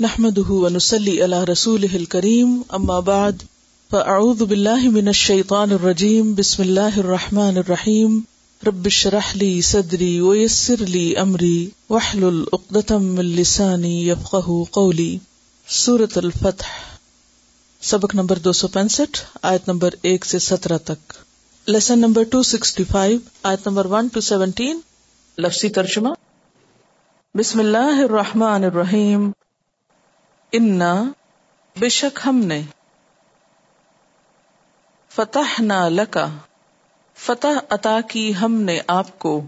نحمده ونسلي على رسوله الكريم، أما بعد، فأعوذ بالله من الشيطان الرجيم، بسم الله الرحمن الرحيم، رب اشرح لي صدري ويسر لي أمري، واحلل عقدة من لساني يفقه قولي. سورة الفتح، سبق نمبر دو سو پینسٹھ، آیت نمبر ایک سے سترہ تک. Lesson number two sixty five, آیت نمبر ون ٹو سیونٹین لفظی ترجمہ. بسم اللہ الرحمن الرحیم انا بے شک ہم نے فتح نہ لکا فتح عطا کی ہم نے آپ کو۔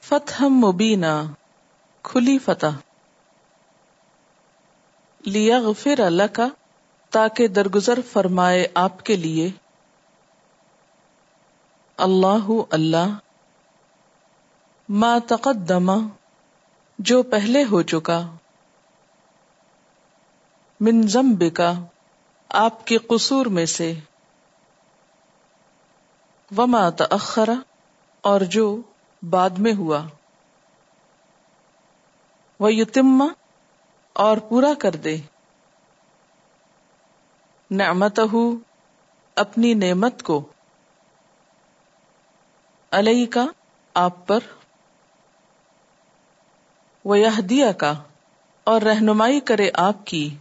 فتح مبینہ کھلی فتح۔ لیا غفر لکا تاکہ درگزر فرمائے آپ کے لیے۔ اللہ اللہ، ما تقدمہ، جو پہلے ہو چکا۔ من ذنب کا آپ کے قصور میں سے۔ وما تأخر، اور جو بعد میں ہوا۔ وہ یتم اور پورا کر دے۔ نعمت اپنی نعمت کو۔ علیہ کا آپ پر۔ وہ یہ کا اور رہنمائی کرے آپ کی۔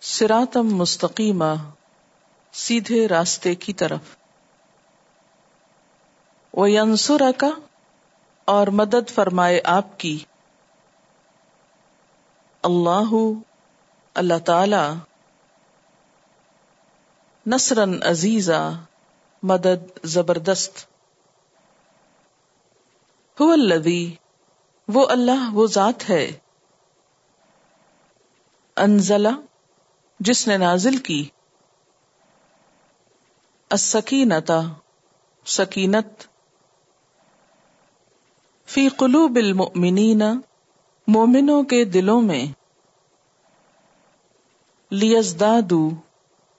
سراتم مستقیمہ سیدھے راستے کی طرف۔ وہ ینسر کا اور مدد فرمائے آپ کی۔ اللہ اللہ تعالی نصرن عزیزا، مدد زبردست۔ هو الذی، وہ اللہ، وہ ذات ہے۔ انزلہ جس نے نازل کی۔ السکینتا سکینت۔ فی قلوب المؤمنین، مومنوں کے دلوں میں۔ لیزدادو،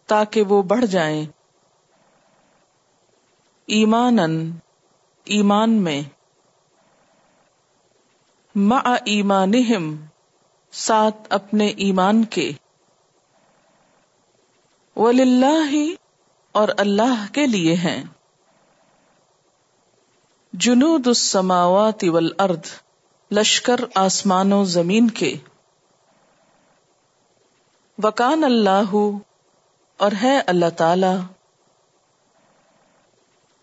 تاکہ وہ بڑھ جائیں۔ ایمان ایمان میں۔ مع ایمانہم، ساتھ اپنے ایمان کے۔ وللہ اور اللہ کے لیے ہیں۔ جنود السماوات والارض، لشکر آسمان و زمین کے۔ وکان اللہ اور ہے اللہ تعالی۔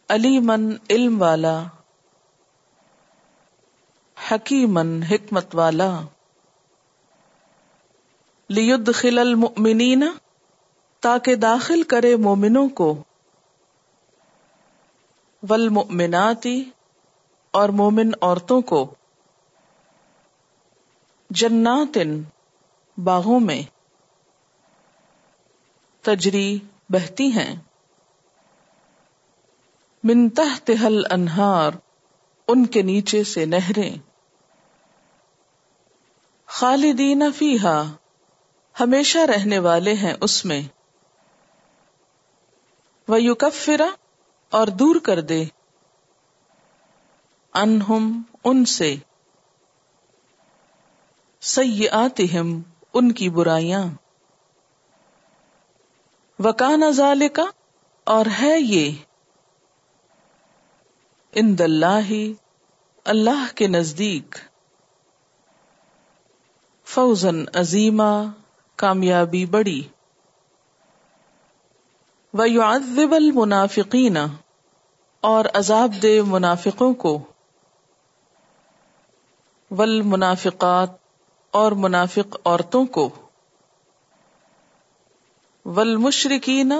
علی من علم والا حکیمن حکمت والا۔ لیدخل المؤمنین تاکہ داخل کرے مومنوں کو۔ والمؤمناتی اور مومن عورتوں کو۔ جناتن باغوں میں تجری بہتی ہیں۔ من تحت حل انہار ان کے نیچے سے نہریں۔ خالدین فیہا، ہمیشہ رہنے والے ہیں اس میں۔ وہ یوکفرا اور دور کر دے۔ انہم ان سے۔ سیئاتہم ان کی برائیاں۔ وکان ذالکا اور ہے یہ۔ ان دلہ اللہ کے نزدیک۔ فوزن عظیمہ کامیابی بڑی۔ وَيُعَذِّبَ الْمُنَافِقِينَ، اور عذاب دے منافقوں کو۔ والمنافقات، اور منافق عورتوں کو۔ والمشرکین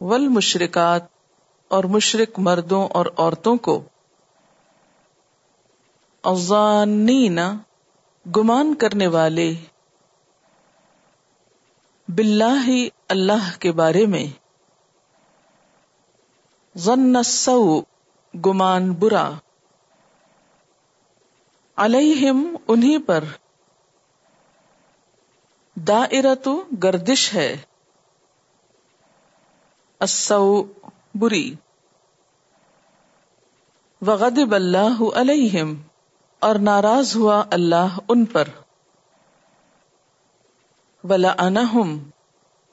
والمشرکات اور مشرک مردوں اور عورتوں کو۔ الظانین گمان کرنے والے۔ باللہ اللہ کے بارے میں۔ ظن السوء، گمان برا۔ علیہم انہی پر دائرت گردش ہے۔ السوء بری۔ وغضب اللہ علیہم اور ناراض ہوا اللہ ان پر۔ ولا انہم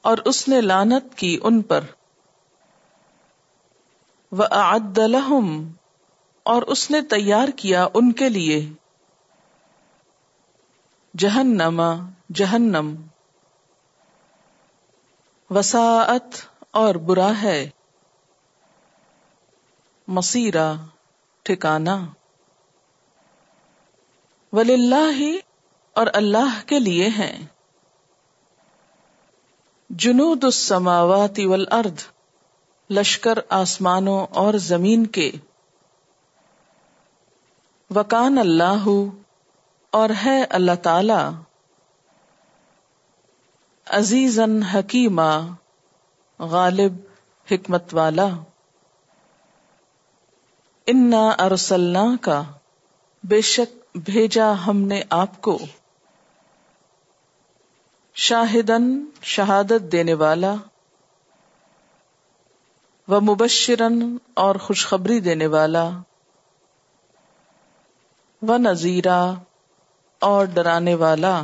اور اس نے لانت کی ان پر۔ وہ لهم، اور اس نے تیار کیا ان کے لیے۔ جہنما جہنم۔ وساعت اور برا ہے۔ مسیرا ٹھکانا ولی اللہ اور اللہ کے لیے ہیں۔ جنود السماوات والارض۔ لشکر آسمانوں اور زمین کے۔ وکان اللہ اور ہے اللہ تعالی۔ عزیزن حکیمہ غالب، حکمت والا۔ انا ارسلنا کا بے شک بھیجا ہم نے آپ کو۔ شاہدن شہادت دینے والا۔ و مبشرن اور خوشخبری دینے والا و نذیرہ اور ڈرانے والا۔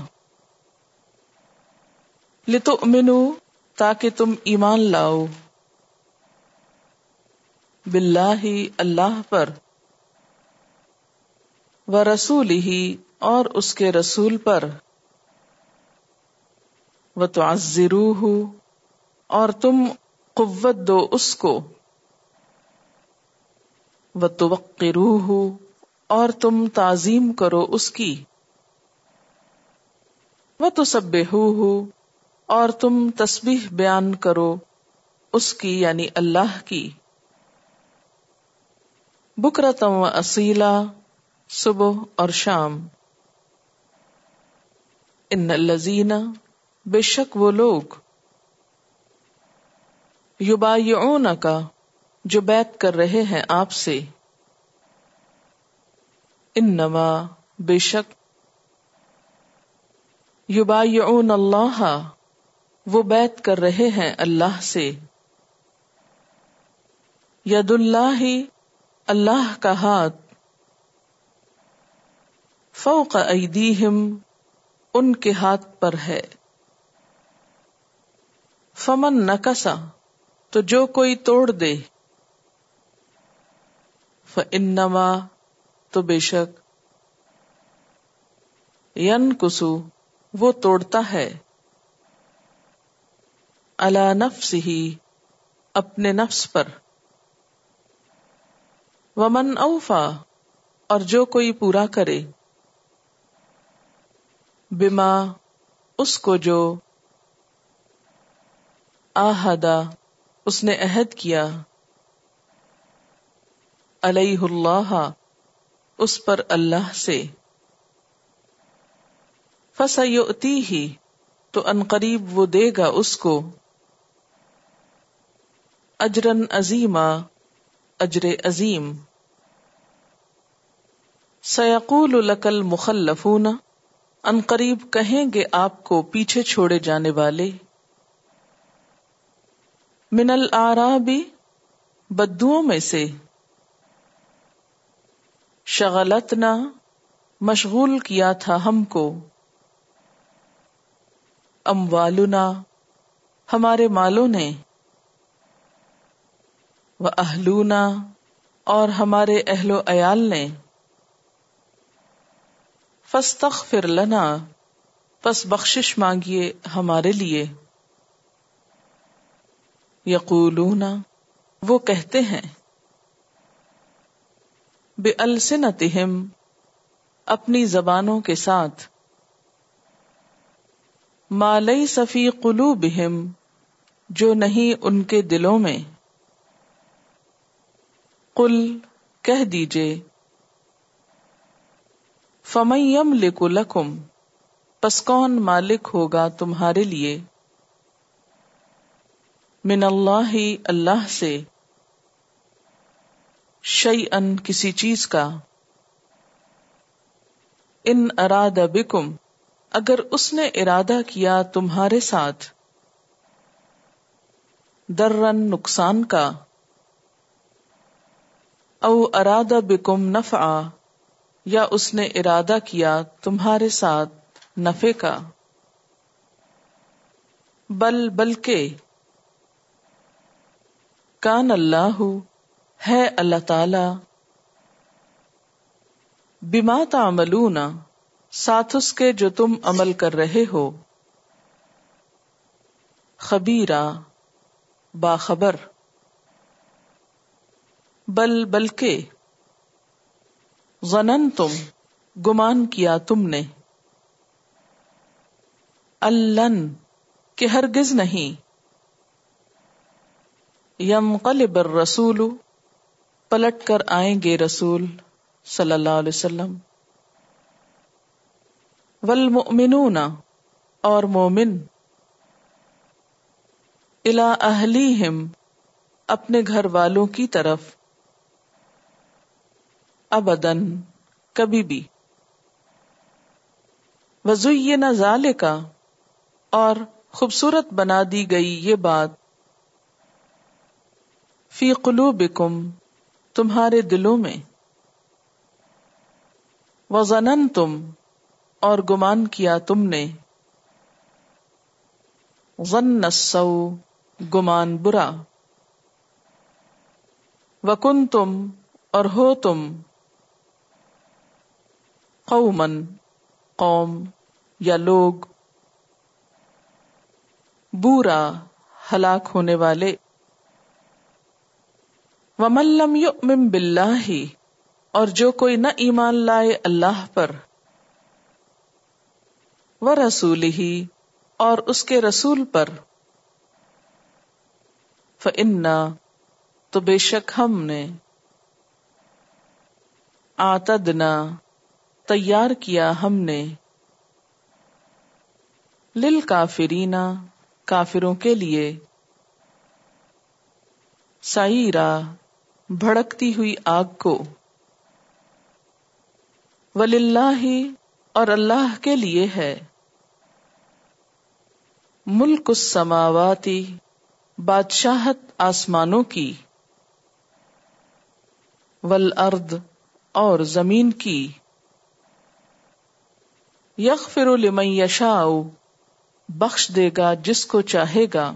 لتو منو تاکہ تم ایمان لاؤ۔ باللہ اللہ پر۔ و رسول ہی اور اس کے رسول پر۔ و تو اور تم قوت دو اس کو۔ و تو اور تم تعظیم کرو اس کی۔ وہ تو سب اور تم تسبیح بیان کرو اس کی یعنی اللہ کی۔ بکرتم و اصیلا صبح اور شام۔ ان الزین بے شک وہ لوگ۔ یوبا کا جو بیت کر رہے ہیں آپ سے۔ ان نما بے شک یوبا اللہ، وہ بیت کر رہے ہیں اللہ سے۔ ید اللہ اللہ کا ہاتھ۔ فوق ایدیہم، ان کے ہاتھ پر ہے۔ فمن نکسا تو جو کوئی توڑ دے۔ انما تو بے شک ین کسو وہ توڑتا ہے۔ اللہ نفس ہی اپنے نفس پر۔ ومن اوفا اور جو کوئی پورا کرے۔ بما، اس کو جو آہدا اس نے عہد کیا۔ علیہ اللہ، اس پر اللہ سے۔ فسیؤتی ہی تو انقریب وہ دے گا اس کو۔ اجرن عظیما، اجر عظیم۔ سیقول لکل مخلفون انقریب کہیں گے آپ کو پیچھے چھوڑے جانے والے۔ من العرابی بدوؤں میں سے۔ شغلتنا مشغول کیا تھا ہم کو۔ اموالنا ہمارے مالوں نے۔ وہ اہلونا اور ہمارے اہل و عیال نے۔ فستغفر لنا، پس بخشش مانگیے ہمارے لیے۔ یقولون، وہ کہتے ہیں، بے السنتہم، اپنی زبانوں کے ساتھ مالئی صفی قلوبہم، جو نہیں ان کے دلوں میں۔ قل، کہہ دیجیے فمیم لکم، پس کون مالک ہوگا تمہارے لیے؟ من اللہ اللہ سے شعی ان کسی چیز کا۔ ان اراد بکم، اگر اس نے ارادہ کیا تمہارے ساتھ درن نقصان کا۔ او اراد بکم نفع یا اس نے ارادہ کیا تمہارے ساتھ نفے کا۔ بل بلکہ کان اللہ ہے اللہ تعالی بما تعملون، ساتھ اس کے جو تم عمل کر رہے ہو۔ خبیرہ باخبر۔ بل، بلکہ غنن تم گمان کیا تم نے۔ الن کہ ہرگز نہیں۔ یم قلب رسول پلٹ کر آئیں گے رسول صلی اللہ علیہ وسلم۔ والمؤمنون، اور مومن الا اہلیہم، اپنے گھر والوں کی طرف۔ ابدن کبھی بھی۔ وزین ذالکا، اور خوبصورت بنا دی گئی یہ بات فی قلوبکم، تمہارے دلوں میں۔ وزنن تم اور گمان کیا تم نے۔ ظن السو گمان برا۔ وکن تم اور ہو تم۔ قومن قوم یا لوگ۔ بورا، ہلاک ہونے والے۔ وملم یؤمن باللہ، اور جو کوئی نہ ایمان لائے اللہ پر وہ رسول ہی اور اس کے رسول پر فنا تو بے شک ہم نے آتدنا، تیار کیا ہم نے لل کافرینا کافروں کے لیے سائرا بھڑکتی ہوئی آگ کو۔ ولی اور اللہ کے لیے ہے۔ ملک السماواتی بادشاہت آسمانوں کی۔ ول ارد اور زمین کی۔ یخ لمن یشاء، بخش دے گا جس کو چاہے گا۔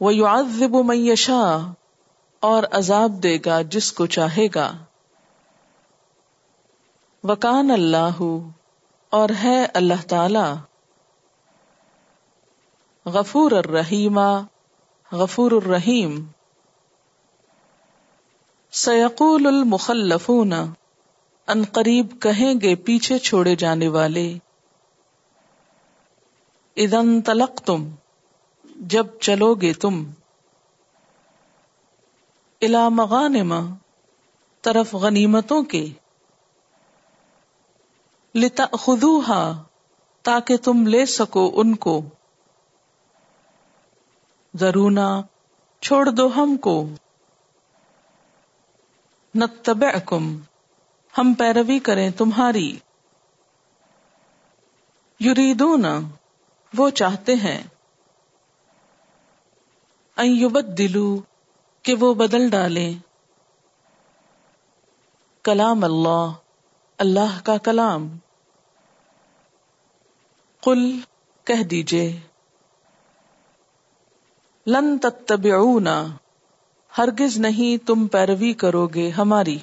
وہ یو من یشاء اور عذاب دے گا جس کو چاہے گا۔ وکان اللہ اور ہے اللہ تعالی۔ غفور الرحیم غفور الرحیم۔ سیقول المخلفون، ان قریب کہیں گے پیچھے چھوڑے جانے والے۔ ادن تلق تم جب چلو گے تم۔ الا مغانما طرف غنیمتوں کے۔ لتا تاکہ تم لے سکو ان کو۔ ضرونا چھوڑ دو ہم کو۔ نتبعکم، ہم پیروی کریں تمہاری۔ یریدون، وہ چاہتے ہیں۔ ایوبت دلو کہ وہ بدل ڈالے کلام اللہ اللہ کا کلام۔ قل، کہہ دیجیے۔ لن تتبعونا، ہرگز نہیں تم پیروی کرو گے ہماری۔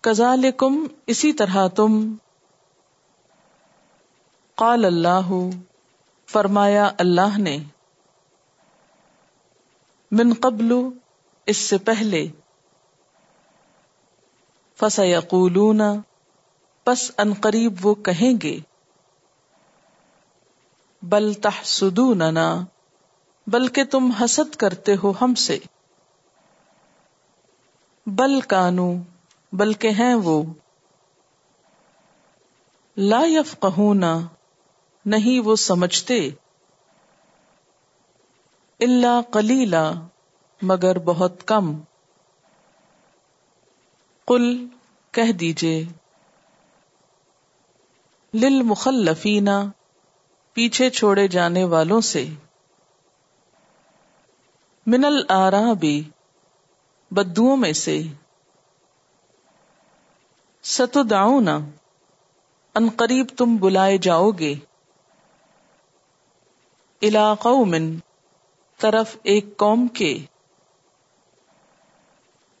کزالکم اسی طرح تم۔ قال اللہ، فرمایا اللہ نے۔ من قبل، اس سے پہلے۔ فسیقولون، پس ان قریب وہ کہیں گے۔ بل تحسدوننا، بلکہ تم حسد کرتے ہو ہم سے۔ بل کانو بلکہ ہیں وہ۔ لا یفقہون نہیں وہ سمجھتے۔ اللہ کلیلا مگر بہت کم۔ کل کہہ دیجیے لل مخلفینا پیچھے چھوڑے جانے والوں سے۔ منل آرا بھی بدو میں سے۔ ستدعونا، ان قریب تم بلائے جاؤ گے۔ علاقوں طرف ایک قوم کے۔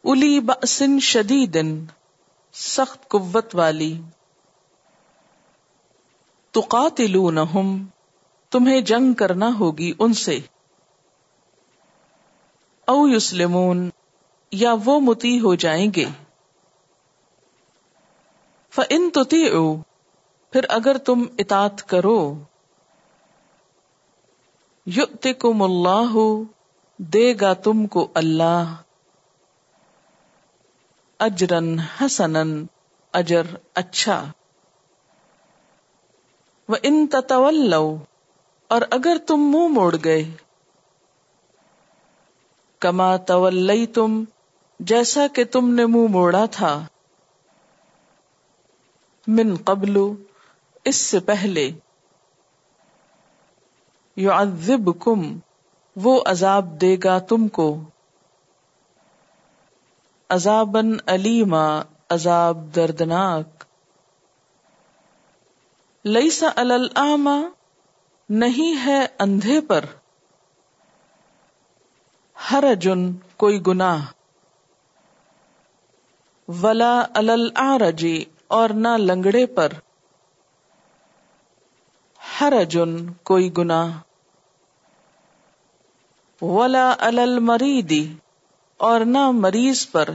الی بسن شدید سخت قوت والی۔ تقاتلونہم، تمہیں جنگ کرنا ہوگی ان سے۔ او یسلمون، یا وہ متی ہو جائیں گے۔ فن تو پھر اگر تم اطاط کرو یؤتکم اللہ، دے گا تم کو اللہ اجرن حسنن اجر اچھا۔ وہ ان تطول اور اگر تم منہ موڑ گئے۔ کما طول تم جیسا کہ تم نے منہ موڑا تھا۔ من قبل، اس سے پہلے۔ یعذبکم، وہ عذاب دے گا تم کو۔ عذابن علیما عذاب دردناک۔ لیسا الما نہیں ہے اندھے پر۔ ہر کوئی گناہ۔ ولا الرجی اور نہ لنگڑے پر۔ ہر کوئی گنا ولا المریدی اور نہ مریض پر۔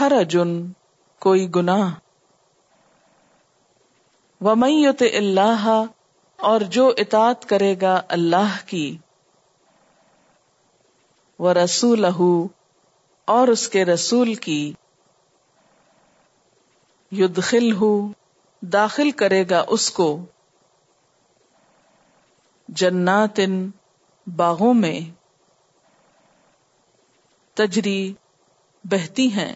ہر جن کوئی گنا ومیت اللہ، اور جو اطاعت کرے گا اللہ کی۔ وہ رسول اور اس کے رسول کی۔ یدخل ہو داخل کرے گا اس کو۔ جنات باغوں میں تجری بہتی ہیں۔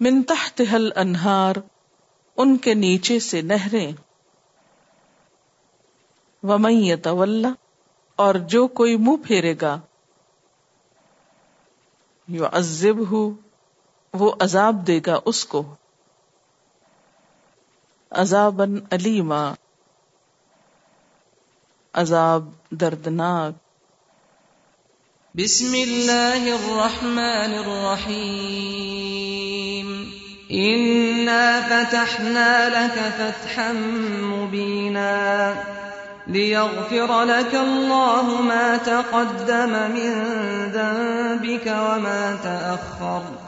من تحت حل انہار ان کے نیچے سے نہریں۔ ومئی طول اور جو کوئی منہ پھیرے گا۔ یو عزب ہوں وہ عذاب دے گا اس کو۔ عذابن علیما عذاب دردناک۔ بسم اللہ الرحمن الرحیم۔ انا فتحنا لك فتحا مبینا ليغفر لك الله ما تقدم من ذنبك وما تأخر۔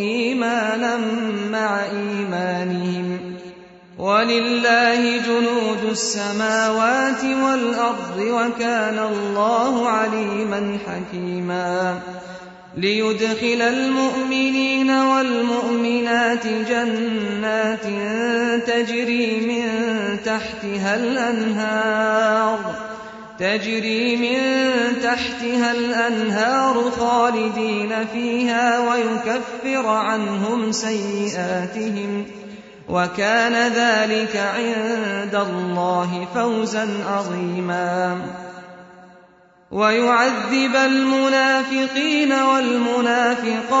إيمانا مع إيمانهم ولله جنود السماوات والأرض وكان الله عليما حكيما ليدخل المؤمنين والمؤمنات جنات تجري من تحتها الأنهار تجري من تحتها الأنهار خالدين فيها ويكفر عنهم سيئاتهم وكان ذلك عند الله فوزا عظيما. ويعذب المنافقين والمنافقات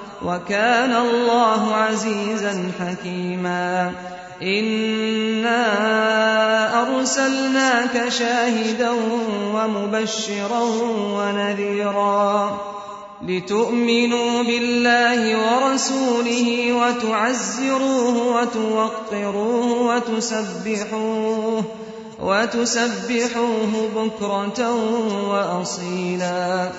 وكان الله عزيزا حكيما. إنا أرسلناك شاهدا ومبشرا ونذيرا لتؤمنوا بالله ورسوله وتعزروه وتوقروه وتسبحوه وتسبحوه بكرة وأصيلا.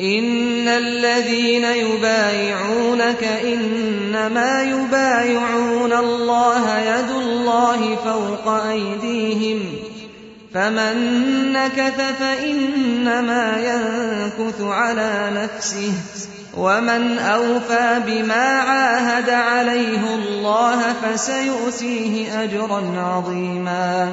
إن الذين يبايعونك إنما يبايعون الله يد الله فوق أيديهم فمن نكث فإنما ينكث على نفسه ومن أوفى بما عاهد عليه الله فسيؤتيه أجرا عظيما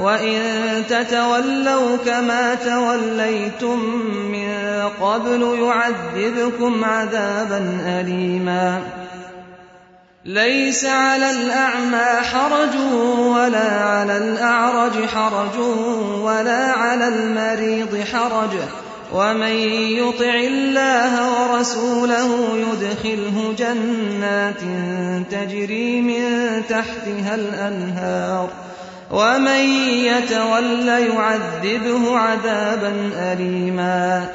وإن تتولوا كما توليتم من قبل يعذبكم عذابا أليما ليس على الأعمى حرج ولا على الأعرج حرج ولا على المريض حرج ومن يطع الله ورسوله يدخله جنات تجري من تحتها الأنهار ومن يتول يعذبه عذابا أليما